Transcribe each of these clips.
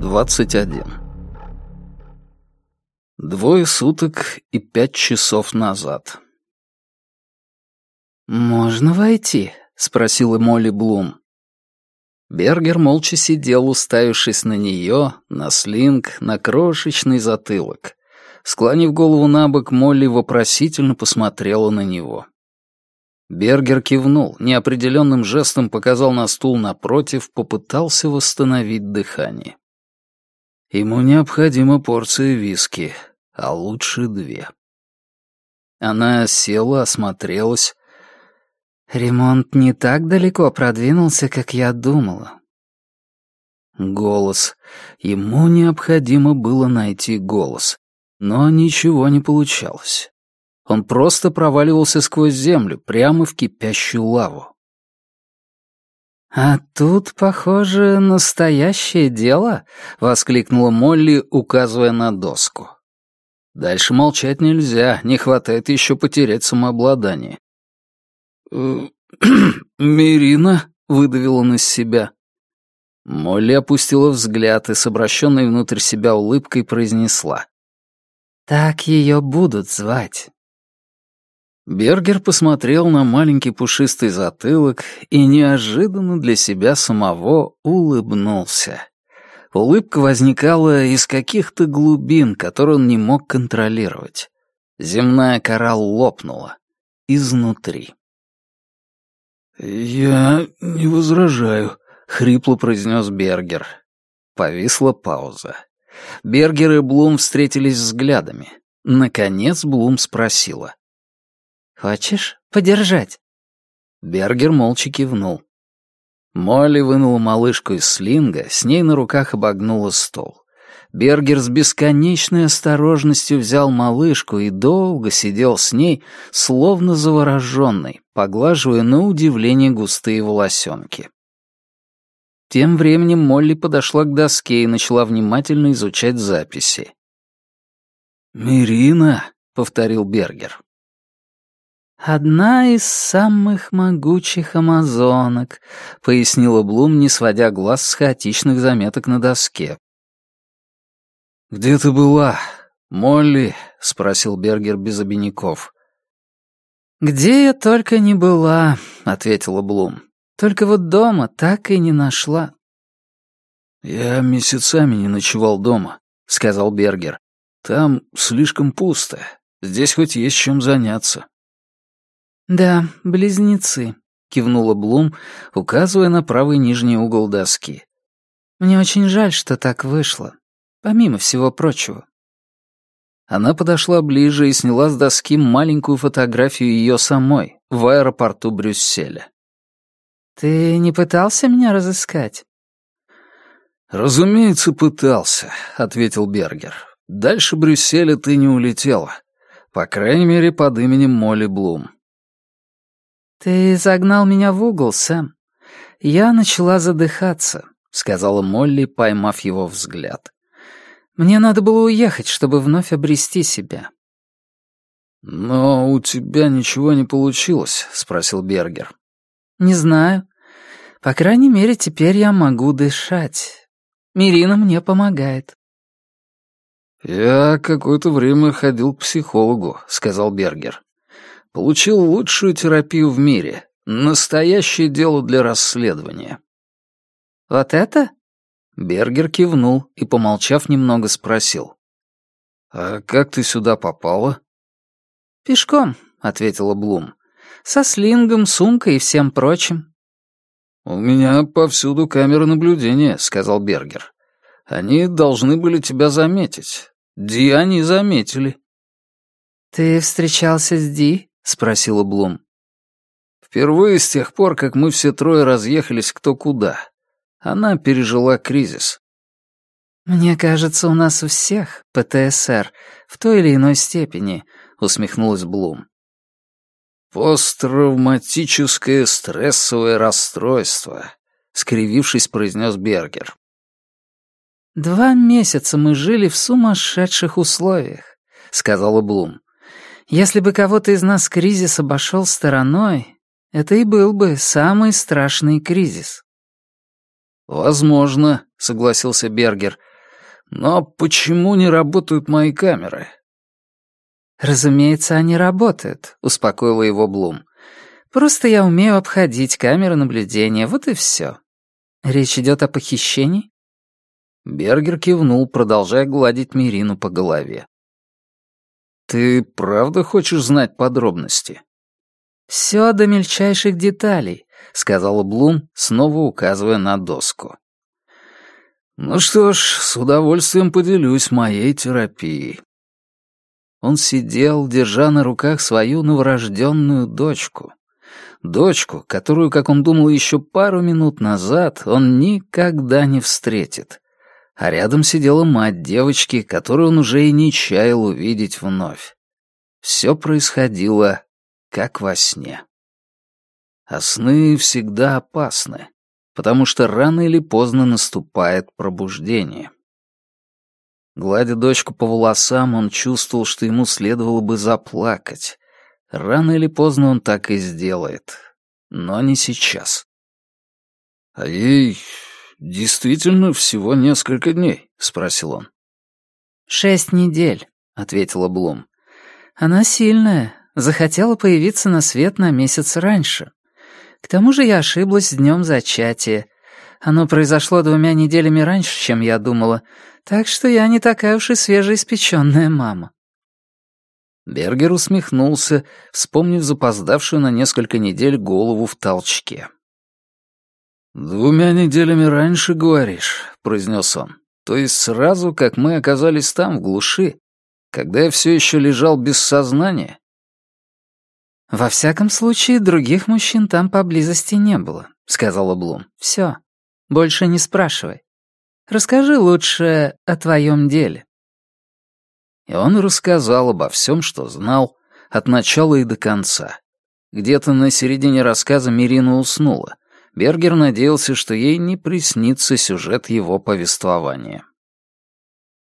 21. Двое суток и пять часов назад. «Можно войти?» — спросила Молли Блум. Бергер молча сидел, уставившись на нее, на слинг, на крошечный затылок. Склонив голову на бок, Молли вопросительно посмотрела на него. Бергер кивнул, неопределенным жестом показал на стул напротив, попытался восстановить дыхание. Ему необходима порция виски, а лучше две. Она села, осмотрелась. «Ремонт не так далеко продвинулся, как я думала». Голос. Ему необходимо было найти голос, но ничего не получалось. Он просто проваливался сквозь землю, прямо в кипящую лаву. «А тут, похоже, настоящее дело», — воскликнула Молли, указывая на доску. Дальше молчать нельзя, не хватает еще потерять самообладание. «Э, «Мирина?» — выдавил он из себя. Молли опустила взгляд и с обращенной внутрь себя улыбкой произнесла. «Так ее будут звать». Бергер посмотрел на маленький пушистый затылок и неожиданно для себя самого улыбнулся. Улыбка возникала из каких-то глубин, которые он не мог контролировать. Земная кора лопнула. Изнутри. «Я не возражаю», — хрипло произнес Бергер. Повисла пауза. Бергер и Блум встретились взглядами. Наконец Блум спросила. «Хочешь подержать?» Бергер молча кивнул. Молли вынула малышку из слинга, с ней на руках обогнула стол. Бергер с бесконечной осторожностью взял малышку и долго сидел с ней, словно завороженный, поглаживая на удивление густые волосенки. Тем временем Молли подошла к доске и начала внимательно изучать записи. «Мирина», — повторил Бергер. «Одна из самых могучих амазонок», — пояснила Блум, не сводя глаз с хаотичных заметок на доске. «Где ты была, Молли?» — спросил Бергер без обиняков. «Где я только не была», — ответила Блум. «Только вот дома так и не нашла». «Я месяцами не ночевал дома», — сказал Бергер. «Там слишком пусто. Здесь хоть есть чем заняться». «Да, близнецы», — кивнула Блум, указывая на правый нижний угол доски. «Мне очень жаль, что так вышло. Помимо всего прочего». Она подошла ближе и сняла с доски маленькую фотографию ее самой в аэропорту Брюсселя. «Ты не пытался меня разыскать?» «Разумеется, пытался», — ответил Бергер. «Дальше Брюсселя ты не улетела. По крайней мере, под именем Молли Блум. «Ты загнал меня в угол, Сэм. Я начала задыхаться», — сказала Молли, поймав его взгляд. «Мне надо было уехать, чтобы вновь обрести себя». «Но у тебя ничего не получилось?» — спросил Бергер. «Не знаю. По крайней мере, теперь я могу дышать. Мирина мне помогает». «Я какое-то время ходил к психологу», — сказал Бергер. Получил лучшую терапию в мире. Настоящее дело для расследования. «Вот это?» Бергер кивнул и, помолчав немного, спросил. «А как ты сюда попала?» «Пешком», — ответила Блум. «Со слингом, сумкой и всем прочим». «У меня повсюду камеры наблюдения», — сказал Бергер. «Они должны были тебя заметить. Ди они заметили». «Ты встречался с Ди?» — спросила Блум. «Впервые с тех пор, как мы все трое разъехались кто куда. Она пережила кризис». «Мне кажется, у нас у всех ПТСР в той или иной степени», — усмехнулась Блум. «Посттравматическое стрессовое расстройство», — скривившись, произнес Бергер. «Два месяца мы жили в сумасшедших условиях», — сказала Блум. Если бы кого-то из нас кризис обошел стороной, это и был бы самый страшный кризис. «Возможно», — согласился Бергер, Но почему не работают мои камеры? «Разумеется, они работают», — успокоила его Блум. «Просто я умею обходить камеры наблюдения, вот и все. Речь идет о похищении?» Бергер кивнул, продолжая гладить Мирину по голове. «Ты правда хочешь знать подробности?» «Все до мельчайших деталей», — сказала Блум, снова указывая на доску. «Ну что ж, с удовольствием поделюсь моей терапией». Он сидел, держа на руках свою новорожденную дочку. Дочку, которую, как он думал еще пару минут назад, он никогда не встретит. А рядом сидела мать девочки, которую он уже и не чаял увидеть вновь. Все происходило как во сне. А сны всегда опасны, потому что рано или поздно наступает пробуждение. Гладя дочку по волосам, он чувствовал, что ему следовало бы заплакать. Рано или поздно он так и сделает. Но не сейчас. «А ей действительно всего несколько дней?» — спросил он. «Шесть недель», — ответила Блум. «Она сильная, захотела появиться на свет на месяц раньше. К тому же я ошиблась с днем зачатия. Оно произошло двумя неделями раньше, чем я думала, так что я не такая уж и свежеиспеченная мама». Бергер усмехнулся, вспомнив запоздавшую на несколько недель голову в толчке. «Двумя неделями раньше, говоришь», — произнес он. «То есть сразу, как мы оказались там, в глуши, когда я все еще лежал без сознания?» «Во всяком случае, других мужчин там поблизости не было», — сказала Блум. «Все. Больше не спрашивай. Расскажи лучше о твоем деле». И он рассказал обо всем, что знал, от начала и до конца. Где-то на середине рассказа Мирина уснула. Бергер надеялся, что ей не приснится сюжет его повествования.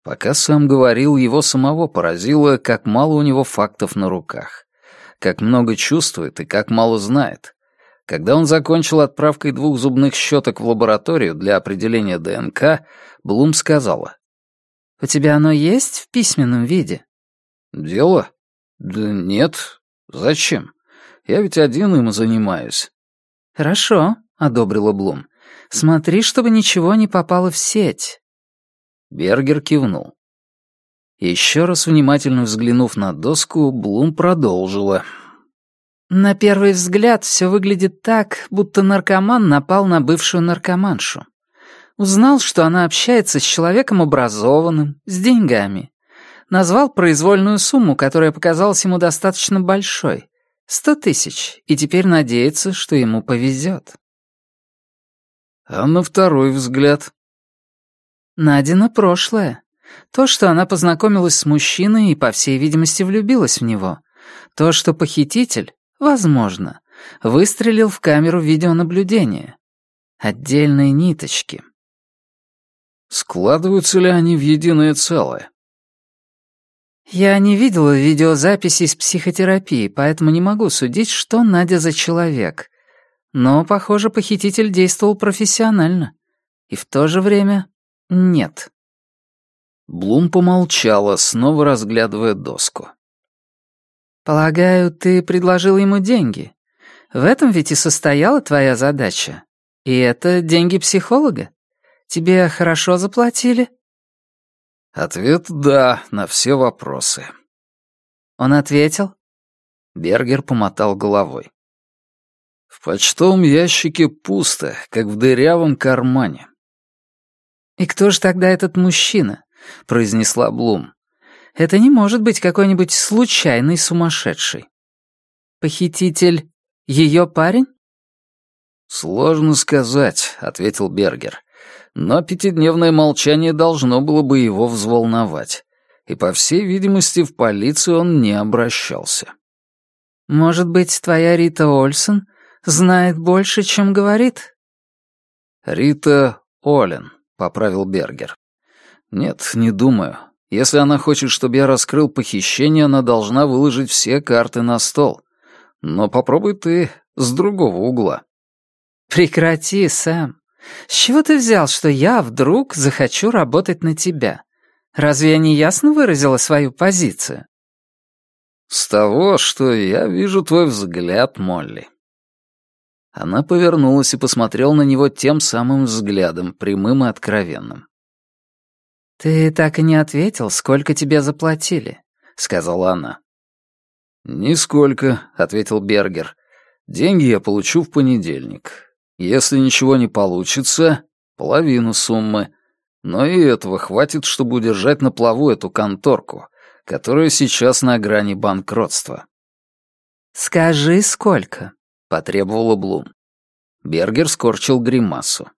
Пока сам говорил, его самого поразило, как мало у него фактов на руках как много чувствует и как мало знает. Когда он закончил отправкой двух зубных щеток в лабораторию для определения ДНК, Блум сказала. «У тебя оно есть в письменном виде?» «Дело? Да нет. Зачем? Я ведь один им занимаюсь». «Хорошо», — одобрила Блум. «Смотри, чтобы ничего не попало в сеть». Бергер кивнул. Еще раз внимательно взглянув на доску, Блум продолжила. «На первый взгляд все выглядит так, будто наркоман напал на бывшую наркоманшу. Узнал, что она общается с человеком образованным, с деньгами. Назвал произвольную сумму, которая показалась ему достаточно большой. Сто тысяч, и теперь надеется, что ему повезет. А на второй взгляд? Надина прошлое. То, что она познакомилась с мужчиной и, по всей видимости, влюбилась в него. То, что похититель, возможно, выстрелил в камеру видеонаблюдения. Отдельные ниточки. Складываются ли они в единое целое? Я не видела видеозаписи из психотерапии, поэтому не могу судить, что Надя за человек. Но, похоже, похититель действовал профессионально. И в то же время нет. Блум помолчала, снова разглядывая доску. «Полагаю, ты предложил ему деньги. В этом ведь и состояла твоя задача. И это деньги психолога? Тебе хорошо заплатили?» Ответ «да» на все вопросы. Он ответил? Бергер помотал головой. В почтовом ящике пусто, как в дырявом кармане. И кто же тогда этот мужчина? — произнесла Блум. «Это не может быть какой-нибудь случайный сумасшедший. Похититель — ее парень?» «Сложно сказать», — ответил Бергер. «Но пятидневное молчание должно было бы его взволновать. И, по всей видимости, в полицию он не обращался». «Может быть, твоя Рита Ольсен знает больше, чем говорит?» «Рита Олен», — поправил Бергер. «Нет, не думаю. Если она хочет, чтобы я раскрыл похищение, она должна выложить все карты на стол. Но попробуй ты с другого угла». «Прекрати, Сэм. С чего ты взял, что я вдруг захочу работать на тебя? Разве я не ясно выразила свою позицию?» «С того, что я вижу твой взгляд, Молли». Она повернулась и посмотрела на него тем самым взглядом, прямым и откровенным. «Ты так и не ответил, сколько тебе заплатили», — сказала она. «Нисколько», — ответил Бергер. «Деньги я получу в понедельник. Если ничего не получится, половину суммы. Но и этого хватит, чтобы удержать на плаву эту конторку, которая сейчас на грани банкротства». «Скажи, сколько?» — потребовала Блум. Бергер скорчил гримасу.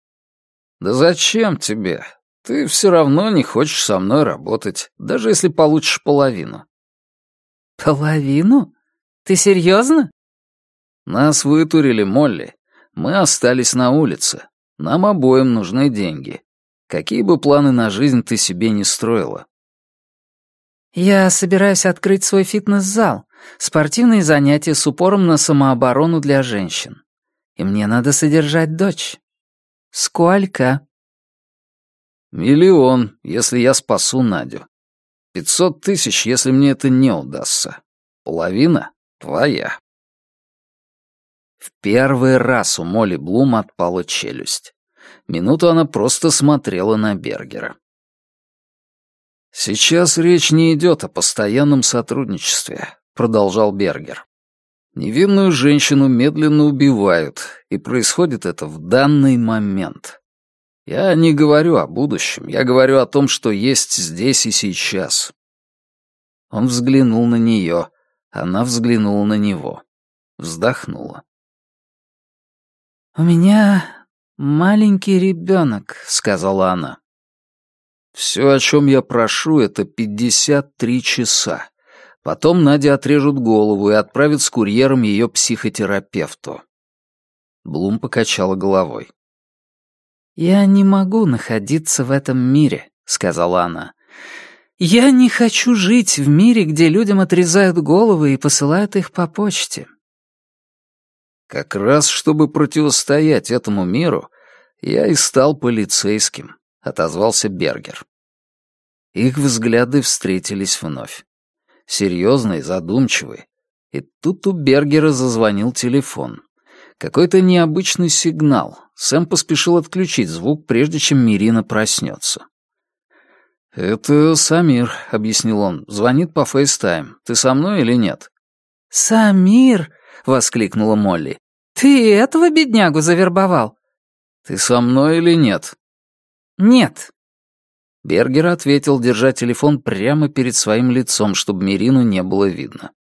«Да зачем тебе? Ты все равно не хочешь со мной работать, даже если получишь половину. «Половину? Ты серьезно?» «Нас вытурили, Молли. Мы остались на улице. Нам обоим нужны деньги. Какие бы планы на жизнь ты себе не строила?» «Я собираюсь открыть свой фитнес-зал, спортивные занятия с упором на самооборону для женщин. И мне надо содержать дочь. Сколько?» «Миллион, если я спасу Надю. Пятьсот тысяч, если мне это не удастся. Половина твоя. В первый раз у Молли Блум отпала челюсть. Минуту она просто смотрела на Бергера. «Сейчас речь не идет о постоянном сотрудничестве», — продолжал Бергер. «Невинную женщину медленно убивают, и происходит это в данный момент. Я не говорю о будущем, я говорю о том, что есть здесь и сейчас. Он взглянул на нее, она взглянула на него. Вздохнула. «У меня маленький ребенок», — сказала она. «Все, о чем я прошу, это пятьдесят три часа. Потом Наде отрежут голову и отправят с курьером ее психотерапевту». Блум покачала головой. «Я не могу находиться в этом мире», — сказала она. «Я не хочу жить в мире, где людям отрезают головы и посылают их по почте». «Как раз чтобы противостоять этому миру, я и стал полицейским», — отозвался Бергер. Их взгляды встретились вновь. Серьезные, задумчивые. И тут у Бергера зазвонил телефон. Какой-то необычный сигнал. Сэм поспешил отключить звук, прежде чем Мирина проснется. «Это Самир», — объяснил он. «Звонит по FaceTime. Ты со мной или нет?» «Самир!» — воскликнула Молли. «Ты этого беднягу завербовал?» «Ты со мной или нет?» «Нет». Бергер ответил, держа телефон прямо перед своим лицом, чтобы Мирину не было видно.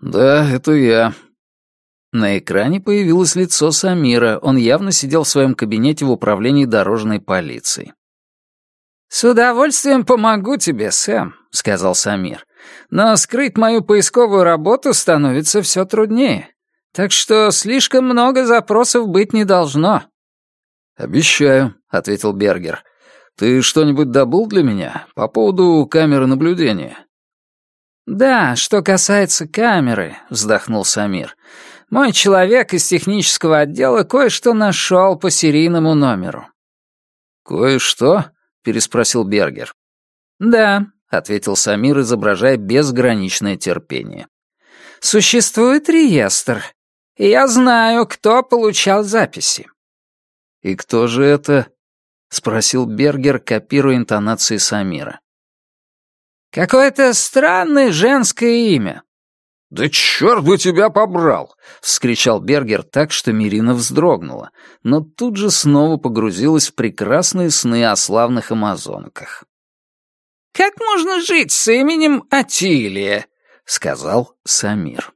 «Да, это я. На экране появилось лицо Самира, он явно сидел в своем кабинете в управлении дорожной полиции. «С удовольствием помогу тебе, Сэм», — сказал Самир. «Но скрыть мою поисковую работу становится все труднее. Так что слишком много запросов быть не должно». «Обещаю», — ответил Бергер. «Ты что-нибудь добыл для меня по поводу камеры наблюдения?» «Да, что касается камеры», — вздохнул Самир. Мой человек из технического отдела кое-что нашел по серийному номеру». «Кое-что?» — переспросил Бергер. «Да», — ответил Самир, изображая безграничное терпение. «Существует реестр, и я знаю, кто получал записи». «И кто же это?» — спросил Бергер, копируя интонации Самира. «Какое-то странное женское имя. «Да черт бы тебя побрал!» — вскричал Бергер так, что Мирина вздрогнула, но тут же снова погрузилась в прекрасные сны о славных амазонках. «Как можно жить с именем Атилия?» — сказал Самир.